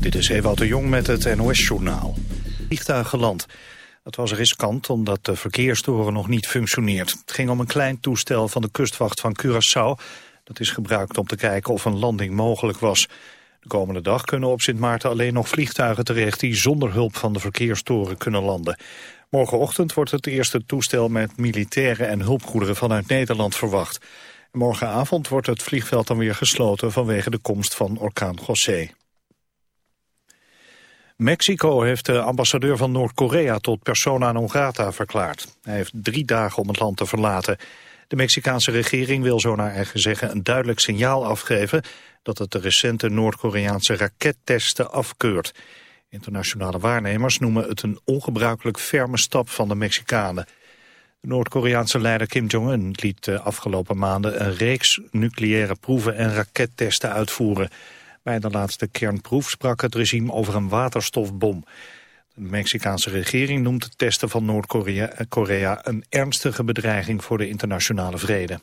Dit is Ewout de Jong met het NOS-journaal. Vliegtuig geland. Het was riskant omdat de verkeerstoren nog niet functioneert. Het ging om een klein toestel van de kustwacht van Curaçao. Dat is gebruikt om te kijken of een landing mogelijk was. De komende dag kunnen op Sint Maarten alleen nog vliegtuigen terecht... die zonder hulp van de verkeerstoren kunnen landen. Morgenochtend wordt het eerste toestel met militairen en hulpgoederen vanuit Nederland verwacht. Morgenavond wordt het vliegveld dan weer gesloten vanwege de komst van orkaan José. Mexico heeft de ambassadeur van Noord-Korea tot persona non grata verklaard. Hij heeft drie dagen om het land te verlaten. De Mexicaanse regering wil zo naar eigen zeggen een duidelijk signaal afgeven dat het de recente Noord-Koreaanse rakettesten afkeurt. Internationale waarnemers noemen het een ongebruikelijk ferme stap van de Mexicanen. De Noord-Koreaanse leider Kim Jong-un liet de afgelopen maanden een reeks nucleaire proeven en rakettesten uitvoeren. Bij de laatste kernproef sprak het regime over een waterstofbom. De Mexicaanse regering noemt het testen van Noord-Korea een ernstige bedreiging voor de internationale vrede.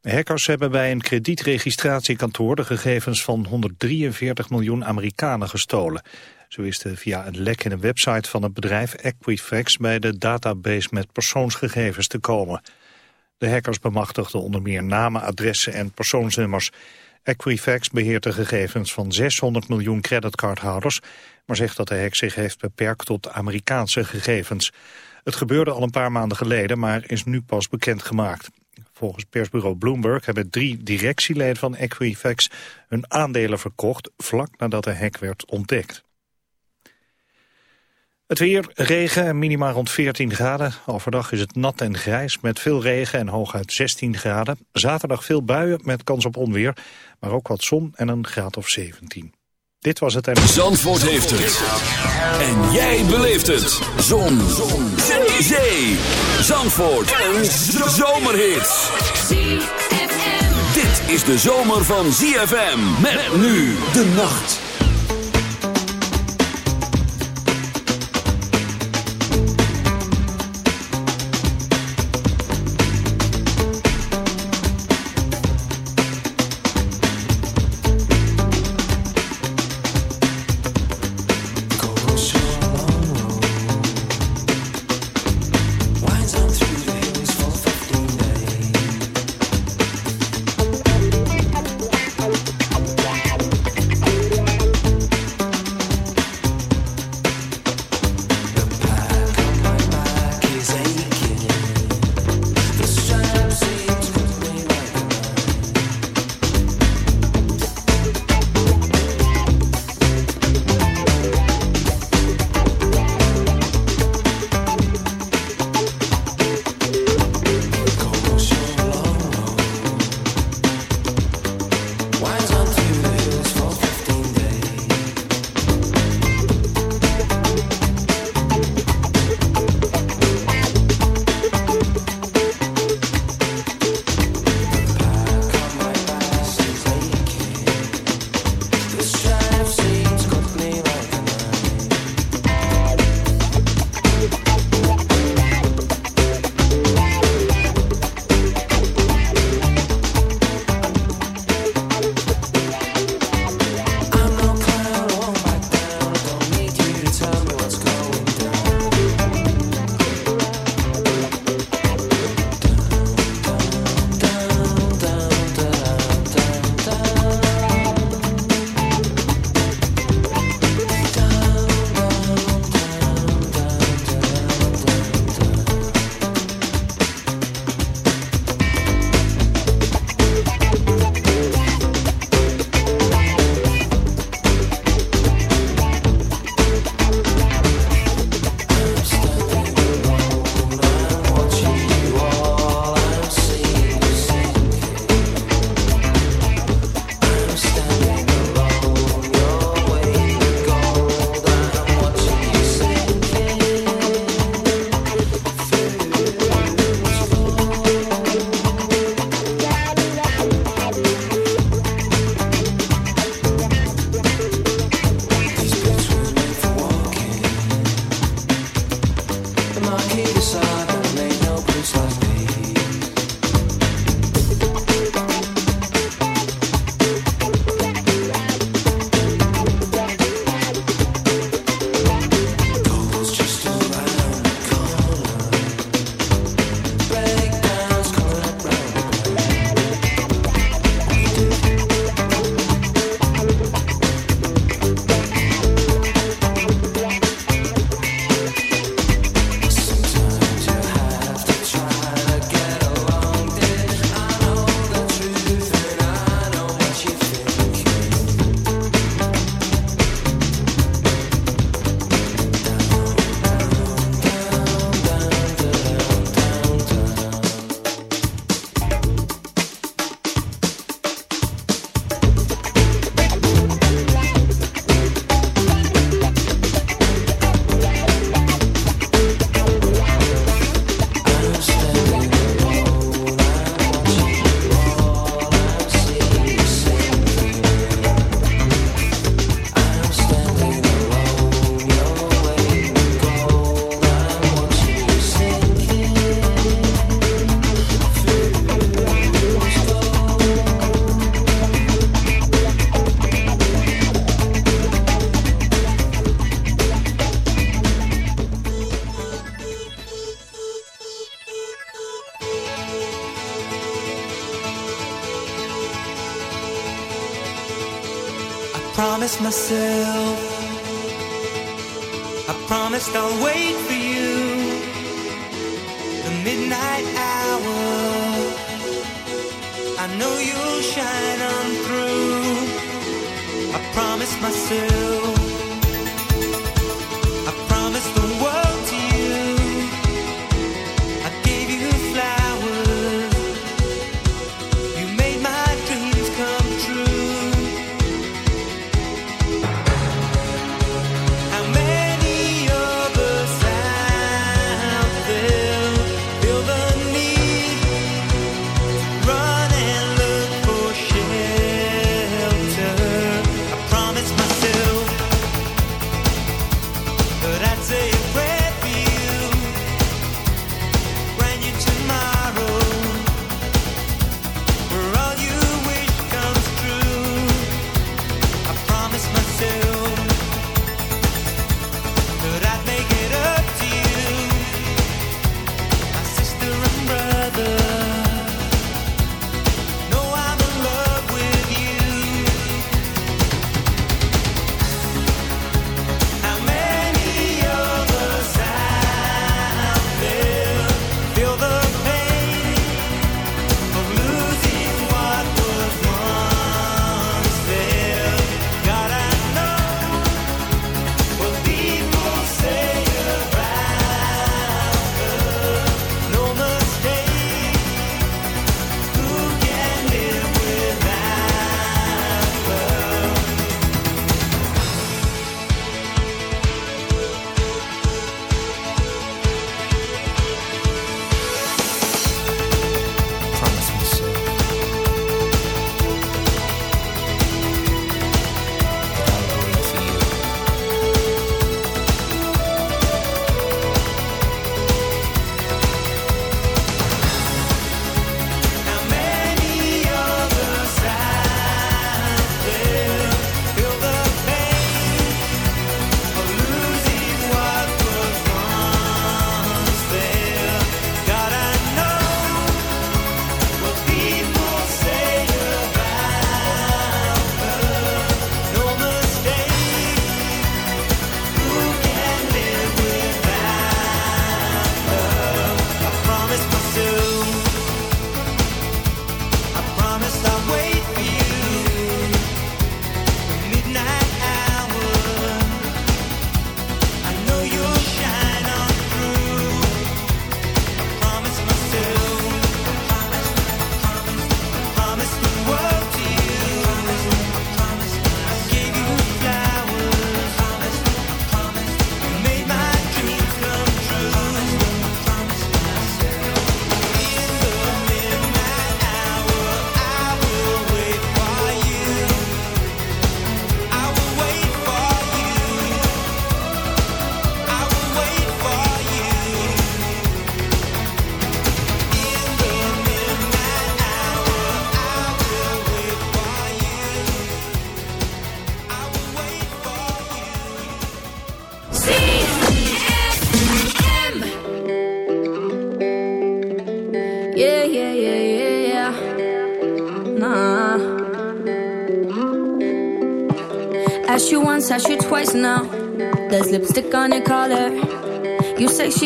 Hackers hebben bij een kredietregistratiekantoor de gegevens van 143 miljoen Amerikanen gestolen. Zo wisten via een lek in een website van het bedrijf Equifax bij de database met persoonsgegevens te komen. De hackers bemachtigden onder meer namen, adressen en persoonsnummers. Equifax beheert de gegevens van 600 miljoen creditcardhouders, maar zegt dat de hack zich heeft beperkt tot Amerikaanse gegevens. Het gebeurde al een paar maanden geleden, maar is nu pas bekendgemaakt. Volgens persbureau Bloomberg hebben drie directieleden van Equifax hun aandelen verkocht vlak nadat de hack werd ontdekt. Het weer, regen en minima rond 14 graden. Overdag is het nat en grijs met veel regen en hooguit 16 graden. Zaterdag veel buien met kans op onweer, maar ook wat zon en een graad of 17. Dit was het en... Zandvoort heeft het. En jij beleeft het. Zon. zon. Zee. Zandvoort. Een zomerhit. Dit is de zomer van ZFM. Met nu de nacht.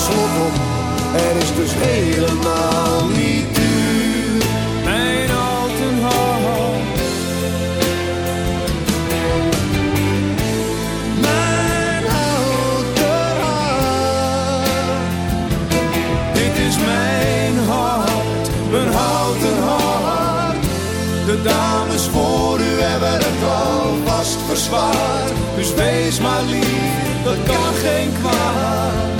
Er slot op. Er is dus helemaal niet duur. Mijn houten hart. Mijn houten hart. Dit is mijn hart, mijn houten hart. De dames voor hebben het alvast verzwaard. Dus wees maar lief, dat kan geen kwaad.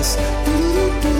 eyes.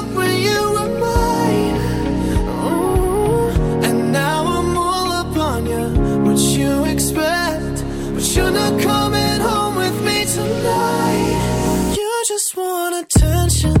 want attention.